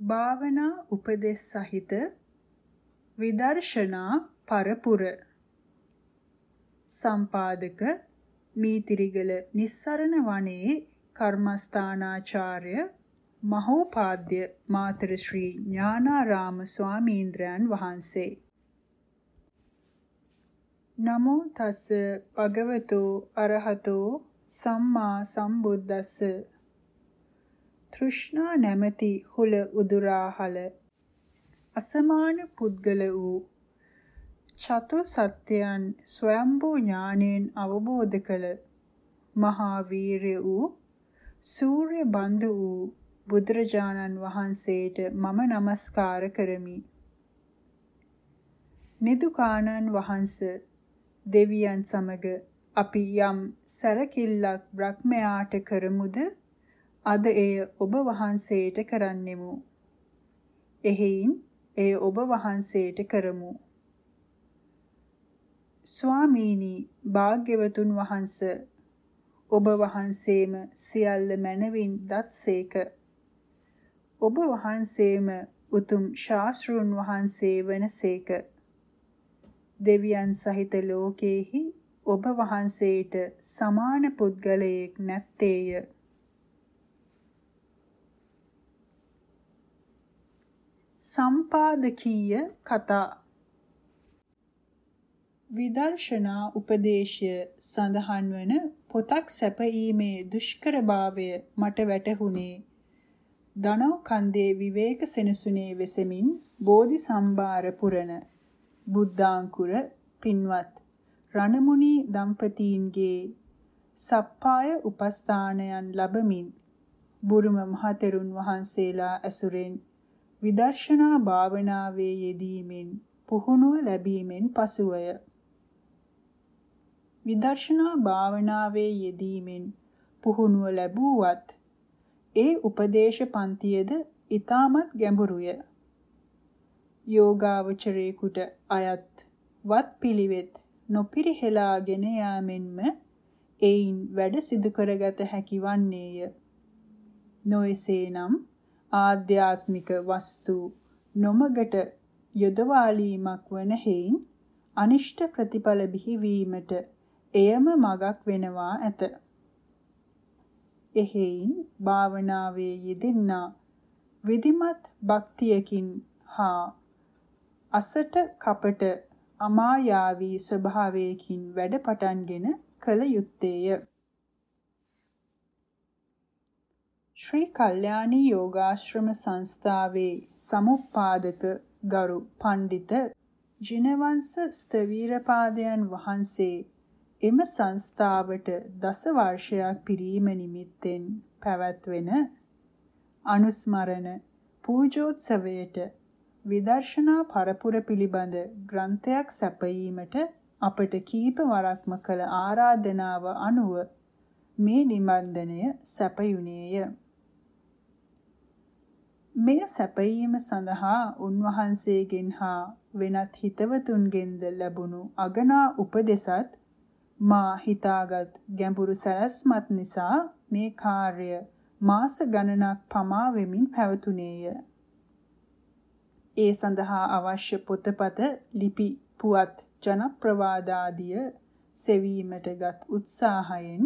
භාවනා උපදෙස් සහිත විදර්ශනා පරපුර. සම්පාදක මීතිරිගල නිස්සරණ වනයේ කර්මස්ථානාචාර්ය මහෝපාද්‍ය මාතර ශ්‍රී ඥානාරාම ස්වාමීන්ද්‍රයන් වහන්සේ. නමෝ තස් භගවතෝ අරහතෝ සම්මා සම්බුද්දස්ස තෘෂ්ණා නැමැති හුල උදුරාහල අසමාන පුද්ගල වූ චතු සත්‍යයන් ස්වයම්බෝ ඥාණයෙන් අවබෝධ කළ මහා වීරය වූ සූර්ය බන්දු වූ බුදුරජාණන් වහන්සේට මම নমස්කාර කරමි. නිදුකානන් වහන්සේ දෙවියන් සමග අපි යම් සැලකිල්ලක් බ්‍රහ්මයාට කරමුද අද එය ඔබ වහන්සේට කරන්නෙමු. එහෙයින් එය ඔබ වහන්සේට කරමු. ස්වාමීනි භාග්‍යවතුන් වහන්ස ඔබ වහන්සේම සියල්ල මනවින් දත්සේක. ඔබ වහන්සේම උතුම් ශාස්ත්‍රුන් වහන්සේ වනසේක. දෙවියන් සහිත ලෝකේහි ඔබ වහන්සේට සමාන පුද්ගලයෙක් නැත්තේය. සම්පාදකීය කතා. විදර්ශනා උපදේශය සඳහන් වන පොතක් සැපීමේ දුෂ්කරභාවය මට වැටහුණේ. දනව් කන්දේ විවේක සෙනසුනේ වෙසමින් බෝධි සම්භාර පුරණ බුද්ධාංකුර පින්වත් රණමුණි දම්පතීන්ගේ සප්පාය උපස්ථානයන් ලැබමින් බුරුම මහතෙරුන් වහන්සේලා ඇසුරෙන් විදර්ශනා භාවනාවේ යෙදීමෙන් පුහුණුව ලැබීමෙන් පසුවය. විදර්ශනා භාවනාවේ යෙදීමෙන් පුහුණුව ලැබුවත් ඒ උපදේශ පන්තියද ඊටමත් ගැඹුරුය. යෝගාවචරේකුට අයත් වත් පිළිවෙත් නොපිරිහෙලාගෙන යාමෙන්ම එයින් වැඩ සිදු කරගත හැකි වන්නේය. නොයසේනම් ආධ්‍යාත්මික වස්තු නොමගට යොදවාලීමක් වන හේයින් අනිෂ්ට ප්‍රතිඵල බිහිවීමට එයම මගක් වෙනවා ඇත. එහෙයින් භාවනාවේ යෙදෙන්නා විධිමත් භක්තියකින් හා අසට කපට අමායාවී ස්වභාවයකින් වැඩ පටන්ගෙන කළ යුත්තේය. ශ්‍රී කල්යාණී යෝගාශ්‍රම සංස්ථාවේ සමුප්පාදක ගරු පඬිත ජිනවංශ ස්තවීරපාදයන් වහන්සේ එම සංස්ථාවට දස වර්ෂයක් පිරීම නිමිත්තෙන් පැවැත්වෙන අනුස්මරණ පූජෝත්සවයට විදර්ශනා පරපුර පිළිබඳ ග්‍රන්ථයක් සැපයීමට අපට කීප වරක්ම කළ ආරාධනාව අනුව මේ නිබන්ධනය සැපයුණේය. මෙය සැපයීම සඳහා උන්වහන්සේගෙන් හා වෙනත් හිතවතුන්ගෙන්ද ලැබුණු අගනා උපදෙසත් මා හිතාගත් ගැඹුරු සැලැස්මත් නිසා මේ කාර්ය මාස ගණනක් පමා වෙමින් පැවතුනේය. ඒ සඳහා අවශ්‍ය පොතපත ලිපි පුවත් ජනප්‍රවාද ආදිය සෙවීමටගත් උත්සාහයෙන්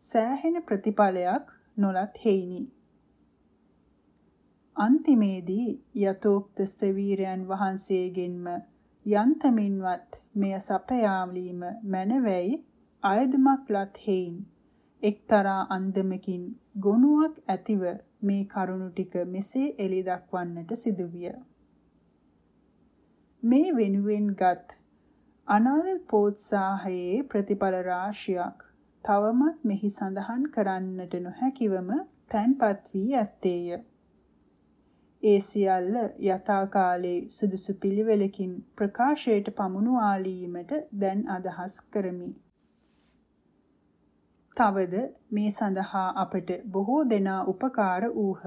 සෑහෙන ප්‍රතිඵලයක් නොලත් හේිනි. අන්තිමේදී යතෝක්ත ස්තවීරයන් වහන්සේගෙන්ම යන්තමින්වත් මෙය සපයාවලීම මැනවැයි අයදුමක් ලත් හේයින් එක්තරා අන්දමකින් ගොනුවක් ඇතිව මේ කරුණු ටික මෙසේ එලි දක්වන්නට සිදුවිය. මේ වෙනුවෙන්ගත් අනල් පෝත්සාහයේ ප්‍රතිඵල රාශියක් තවමත් මෙහි සඳහන් කරන්නට නොහැකිවම තැන්පත් වී ඇත්තේය. ඒ සියල්ල යථා කාලේ සුදුසු පිළිවෙලකින් ප්‍රකාශයට පමුණුවාලීමට දැන් අදහස් කරමි. තවද මේ සඳහා අපට බොහෝ දෙනා උපකාර වූහ.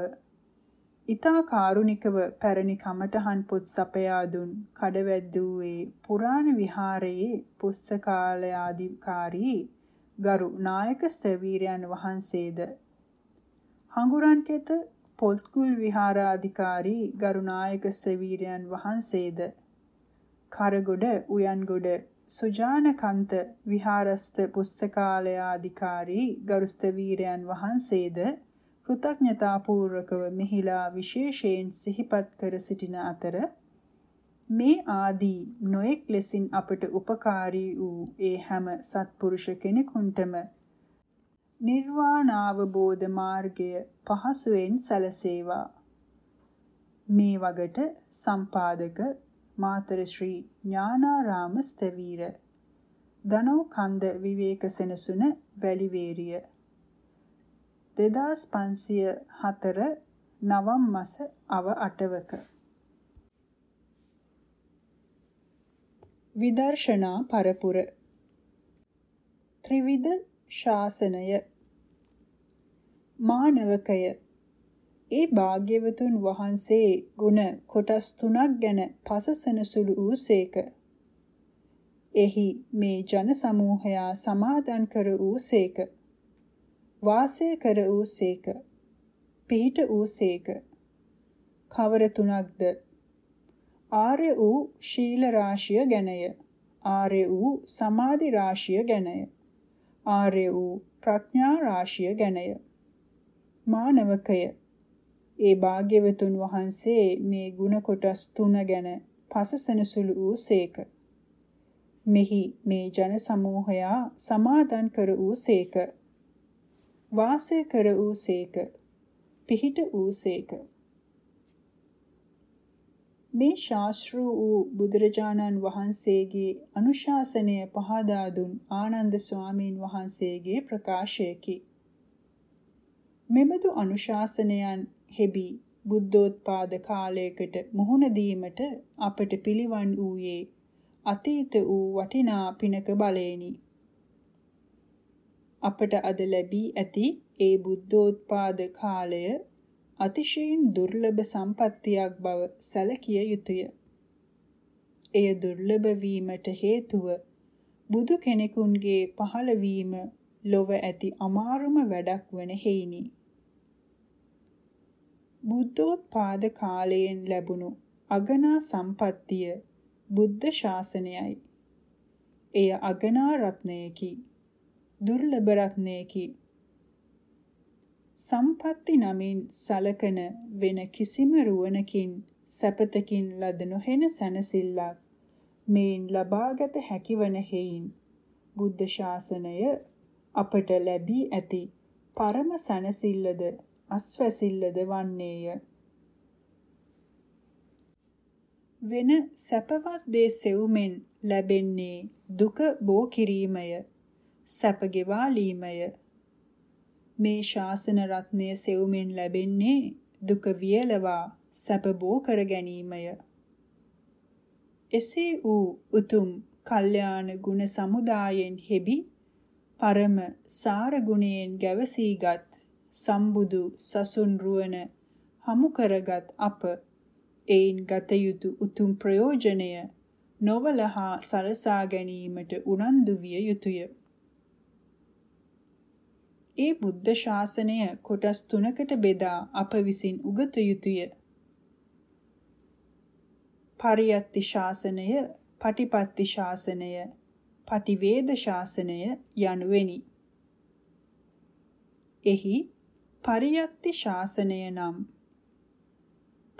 ඊතා කාරුණිකව පැරණි කමඨහන් පොත් සපයා දුන් කඩවැද්දුවේ පුරාණ විහාරයේ පුස්තකාලයාධිකාරී ගරු නායක ස්තවීරයන් වහන්සේද හඟුරන්කෙත පොත්කුල් විහාරාධිකාරී ගරුනායක ස්තවීරයන් වහන්සේද? කරගොඩ උයන්ගොඩ සුජානකන්ත විහාරස්ත පුස්තකාලයාධිකාරී ගරු ස්තවීරයන් වහන්සේද? කෘතඥතාපූර්වකව මෙහිලා විශේෂයෙන් සිහිපත් කර සිටින අතර මේ ආදී නොඑක් ලෙසින් අපට උපකාරී වූ ඒ හැම සත්පුරුෂ කෙනෙකුන්ටම නිර්වාණාවබෝධ මාර්ගය පහසුවෙන් සැලසේවා. මේ වගට සම්පාදක මාතර ශ්‍රී ඥානාරාම ස්තවීර දනෝ කන්ද විවේක සෙනසුන වැලිවේරිය 2504 නවම් මාස අව 8වක විදර්ශනා පරපුර. ත්‍රිවිධ ශාසනය මානවකය ඒ භාග්‍යවතුන් වහන්සේ ගුණ කොටස් තුනක් ගැන පසසන සුළු වූසේක. එහි මේ ජන සමූහයා සමාදන් කර වූසේක. වාසය කර වූසේක. පිහිට වූසේක. කවර තුනක්ද ආර්ය වූ ශීල රාශිය ගැනය. ආර්ය වූ සමාධි රාශිය ගැනය. ආර්ය වූ ප්‍රඥා රාශිය ගැනය. මානවකය ඒ භාග්‍යවතුන් වහන්සේ මේ ගුණ කොටස් තුන ගැන පසසන සුළු වූ සේක. මෙහි මේ ජන සමූහයා සමාදන් කර වූ සේක. වාසය කර වූ සේක. පිහිට වූ සේක. මේ ශාස්ත්‍ර වූ බුදුරජාණන් වහන්සේගේ අනුශාසනය පහදා දුන් ආනන්ද ස්වාමීන් වහන්සේගේ ප්‍රකාශයකි. මෙබඳු අනුශාසනයන් හෙබි බුද්ධෝත්පාද කාලයකට මුහුණ දීමට අපට පිළිවන් වූයේ අතීත වූ වටිනා පිනක බලයෙනි. අපට අද ලැබී ඇති ඒ බුද්ධෝත්පාද කාලය අතිශයින් දුර්ලභ සම්පත්තියක් බව සැලකිය යුතුය. එය දුර්ලභ වීමට හේතුව බුදු කෙනෙකුන්ගේ පහළ වීම ලොව ඇති අමාරුම වැඩක් වන හේිනි. බුද්ධෝත්පාද කාලයෙන් ලැබුණු අගනා සම්පත්තිය බුද්ධ ශාසනයයි. එය අගනා රත්නයකි. දුර්ලභ රත්නයකි. සම්පatti නමින් සලකන වෙන කිසිම රුවණකින් සැපතකින් ලද නොහෙන සැනසෙල්ලක් මේන් ලබාගත හැකිවන හේයින්. බුද්ධ ශාසනය අපට ලැබී ඇති පරම සැනසෙල්ලද අස්වැසිල්ලද වන්නේය. වෙන සැපවත් දේ සෙව්මෙන් ලැබෙන්නේ දුක බෝ කිරීමය සැප ගෙවාලීමය මේ ශාසන රත්නය සෙවුමෙන් ලැබෙන්නේ දුක වියලවා සැප බෝ කර ගැනීමය. එසේ වූ උතුම් කල්යාණ ගුණ සමුදායෙන් හෙබි පරම සාර ගුණයෙන් ගැවසීගත් සම්බුදු සසුන් රුවන හමු කරගත් අප එයින් ගත යුතු උතුම් ප්‍රයෝජනය නොවලහා සලසා ගැනීමට උනන්දු විය යුතුය. ඒ බුද්ධ ශාසනය කොටස් තුනකට බෙදා අප විසින් උගත යුතුය. පරියත්ති ශාසනය, පටිපත්ති ශාසනය, පටිවේද ශාසනය යනුවෙනි. එහි පරියත්ති ශාසනය නම්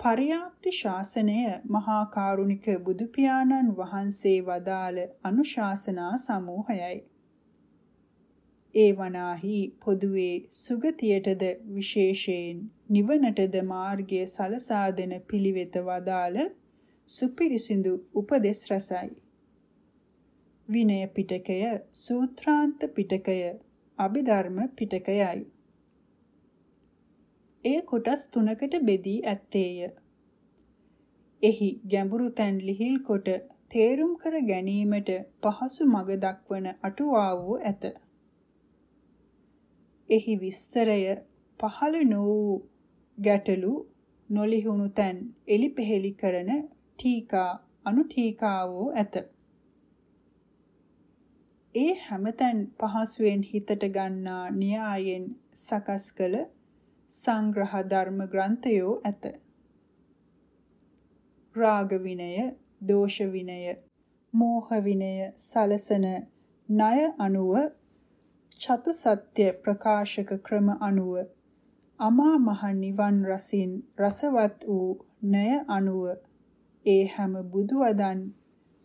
පරියාප්ති ශාසනය මහා කරුණික බුදු පියාණන් වහන්සේ වදාළ අනුශාසනා සමූහයයි. ඒ වනාහි පොදුවේ සුගතියටද විශේෂයෙන් නිවනටද මාර්ගය සලසා දෙන පිළිවෙත වදාළ සුපිරිසිදු උපදෙස් රසයි. විනය පිටකය, සූත්‍රාන්ත පිටකය, අභිධර්ම පිටකයයි. එය කොටස් තුනකට බෙදී ඇත්තේය. එහි ගැඹුරු තැන් ලිහිල් කොට තේරුම් කර ගැනීමට පහසු මඟ දක්වන අටුවාවෝ ඇත. එහි විස්තරය පහළ නො වූ ගැටලු නොලිහුණු තැන් එලිපෙහෙලි කරන ටීකා අනුටීකාවෝ ඇත. ඒ හැමතැන් පහසුවෙන් හිතට ගන්නා න්‍යායෙන් සකස් කළ සංග්‍රහ ධර්ම ග්‍රන්ථයෝ ඇත. රාග විනය, දෝෂ විනය, මෝහ විනය සලසන ණය අනුව චතු සත්‍ය ප්‍රකාශක ක්‍රම අනුව අමා මහ නිවන් රසින් රසවත් වූ ණය අනුව ඒ හැම බුදු වදන්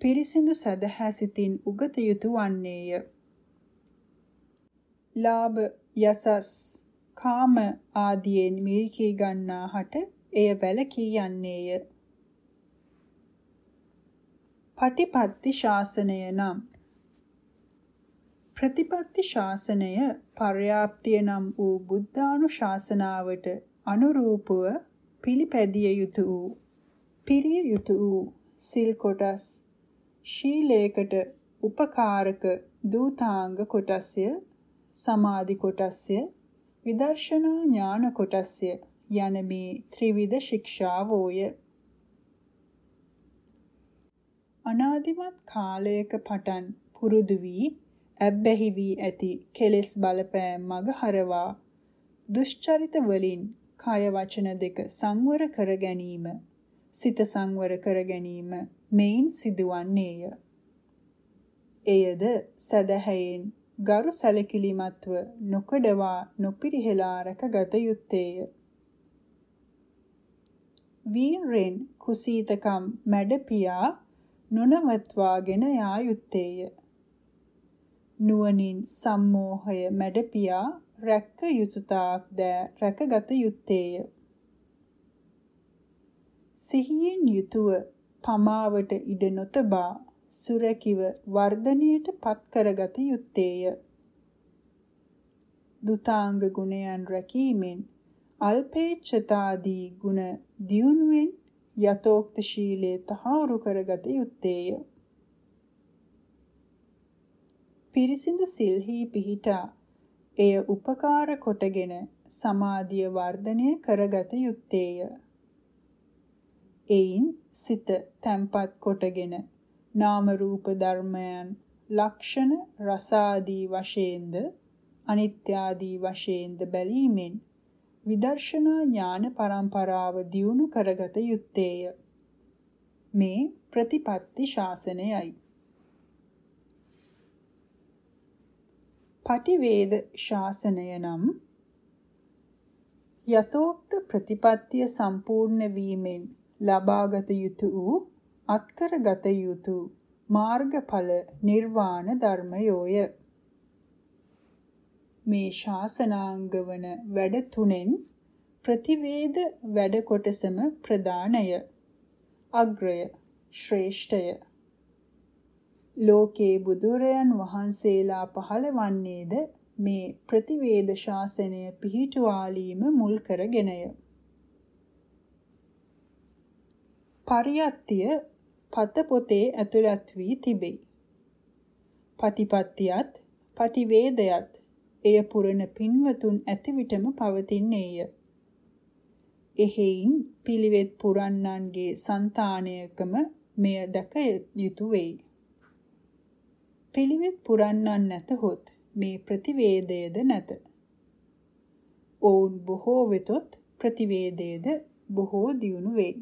පිරිසිදු සදහැ සිතින් උගත යුතු වන්නේය. ලාභ යසස් කාම ආදියෙන් මිරිකී ගන්නා හට එය වැළකී යන්නේය. පටිපත්ති ශාසනය නම් ප්‍රතිපත්ති ශාසනය පර්යාප්තිය නම් වූ බුද්ධානුශාසනාවට අනුරූපව පිළිපැදිය යුතු වූ පිරිය යුතු වූ සිල් කොටස් ශීලයකට උපකාරක දූතාංග කොටස්ය සමාධි කොටස්ය විදර්ශනා ඥාන කොටස්ය යන මේ ත්‍රිවිධ ශික්ෂාවෝය අනාදිමත් කාලයක පටන් පුරුදු වී ඇබ්බැහි වී ඇති කෙලෙස් බලපෑම් මග හරවා දුෂ්චරිත වලින් කය වචන දෙක සංවර කර ගැනීම සිත සංවර කර ගැනීම මෙයින් සිදුවන්නේය. එයද සදහැයෙන් ගරු සැලකිලිමත්ව නොකඩවා නොපිරිහෙලා රැකගත යුත්තේය. වීරෙන් කුසීතකම් මැඩපියා නොනවත්වාගෙන යා යුත්තේය. නුවණින් සම්මෝහය මැඩපියා රැක්ක යුතුයතාක් දෑ රැකගත යුත්තේය. සිහියෙන් යුතුව පමාවට ඉඩ නොතබා සුරකිව වර්ධනයට පත් කරගත යුත්තේය. දුතාංග ගුණයන් රැකීමෙන් අල්පේච්ඡතාදී ගුණ දියුණුවෙන් යතෝක්ත ශීලයේ තහවුරු කරගත යුත්තේය. පිරිසිදු සිල්හි පිහිටා එය උපකාර කොටගෙන සමාධිය වර්ධනය කරගත යුත්තේය. එයින් සිත තැම්පත් කොටගෙන නාම රූප ධර්මයන් ලක්ෂණ රසාදී වශයෙන්ද අනිත්‍ය ආදී වශයෙන්ද බැලීමෙන් විදර්ශනා ඥාන පරම්පරාව දියුණු කරගත යුත්තේය. මේ ප්‍රතිපත්ති ශාසනයයි. පටිවේද ශාසනය නම් යතෝක්ත ප්‍රතිපත්තිය සම්පූර්ණ වීමෙන් ලබාගත යුතු වූ අත්කරගත යුතු මාර්ගඵල නිර්වාණ ධර්මයෝය. මේ ශාසනාංග වන වැඩ තුනෙන් ප්‍රතිවේද වැඩ කොටසම ප්‍රධානය. අග්‍රය ශ්‍රේෂ්ඨය. ලෝකේ බුදුරයන් වහන්සේලා පහළ වන්නේද මේ ප්‍රතිවේද ශාසනය පිහිටුවාලීම මුල් කරගෙනය. පරියත්තිය පත පොතේ ඇතුළත් වී තිබේ. පටිපත්තියත් පටිවේදයත් එය පුරණ පින්වතුන් ඇති විටම පවතින්නේය. එහෙයින් පිළිවෙත් පුරන්නන්ගේ సంతානයකම මෙය දැක යුතු වෙයි. පිළිවෙත් පුරන්නන් නැතහොත් මේ ප්‍රතිවේදයද නැත. ඔවුන් බොහෝ වෙතොත් ප්‍රතිවේදයද බොහෝ දියුණු වෙයි.